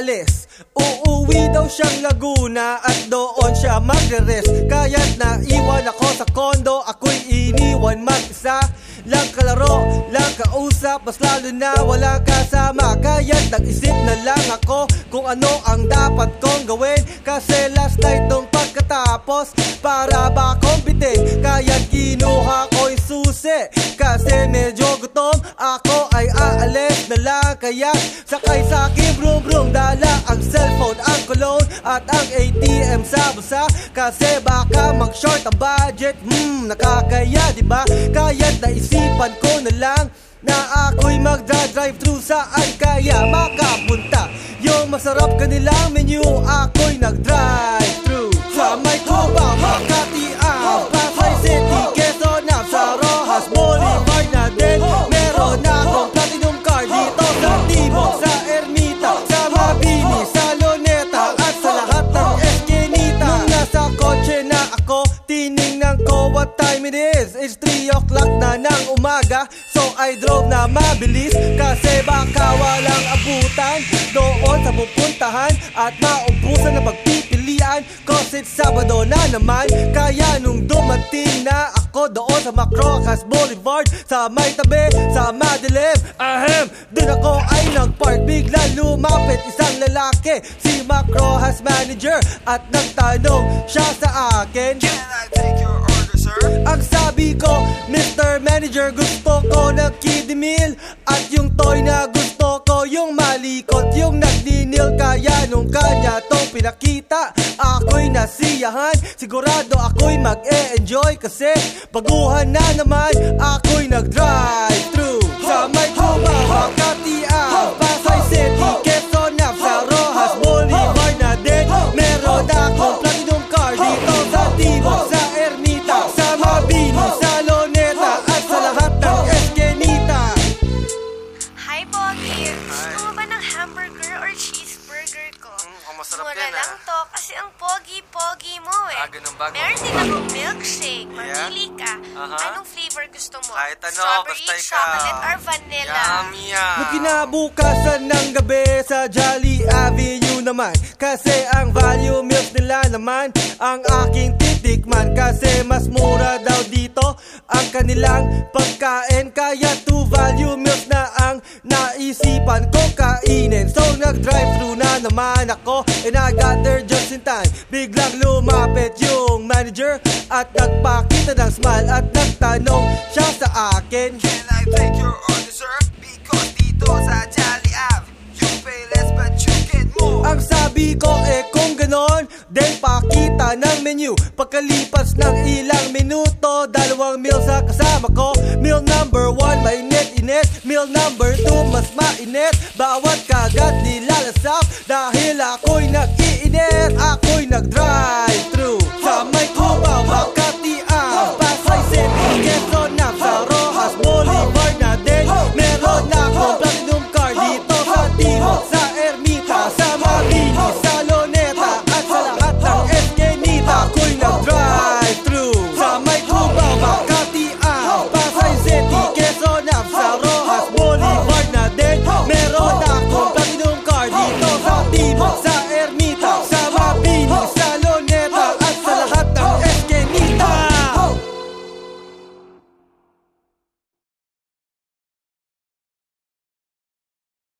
alis Uuwi daw siyang Laguna at doon siya magre-rest. Kaya't naiwan ako sa kondo, ako'y iniwan mag-isa. Lang kalaro, lang kausap, mas lalo na wala kasama. Kaya't nag-isip na lang ako kung ano ang dapat kong gawin. Kasi last night nung pagkatapos, para ba akong bitin? Kaya't kinuha ko yung susi. Kasi medyo gutom, ako ay aalis na lang. Kaya sakay sa aking brum brum Dala ang cellphone, ang cologne At ang ATM sa busa Kasi baka mag-short ang budget Hmm, nakakaya diba? Kaya't naisipan ko na lang na ako'y magdra-drive thru saan kaya makapunta Yung masarap kanilang menu ako'y nag-drive 3 o'clock na ng umaga. So I drove na mabilis Kasi baka walang abutan Doon sa pupuntahan At maubusan na pagpipilian. Cause it's Sabado na naman Kaya nung dumating na ako Doon sa Macrocas Boulevard Sa may tabi, sa madilim Ahem, dun ako ay nagpark. Bigla lumapit isang lalaki Si Macrojas manager At nagtanong siya sa akin Can I take your order, sir? ang sabi ko, Mr. Manager, gusto ko ng kiddie meal At yung toy na gusto ko, yung malikot Yung nagdinil kaya nung kanya tong pinakita Ako'y nasiyahan, sigurado ako'y mag-e-enjoy Kasi baguhan na naman, ako'y nag-drive thru Sa may tuba, Gusto mo ba ng hamburger or cheeseburger ko? Mm, oh, masarap Mura yan, lang ah. to kasi ang pogi-pogi mo eh. Ah, ganun ba? Meron din akong milkshake. Mamili ka. Aha. Anong flavor gusto mo? Kahit ano, Strawberry, basta ikaw. chocolate, or vanilla? Yummy yan. Nung kinabukasan ng gabi sa Jolly Avenue naman Kasi ang value meals nila naman Ang aking titikman Kasi mas mura daw dito Ang kanilang pagkain Kaya two value ang naisipan ko kainin So nag-drive thru na naman ako. And I got there just in time. Biglang lumapit yung manager At nagpakita ng smile At nagtanong siya sa akin Can I take your order, sir? Because dito sa Jolly Ave, you pay less but you get more. Ang sabi ko eh kung ganon Then pakita ng menu. Pagkalipas ng ilang minuto Dalawang meal sa kasama ko. Meal number one mainit. Meal number 2 mas mainit. Bawat kag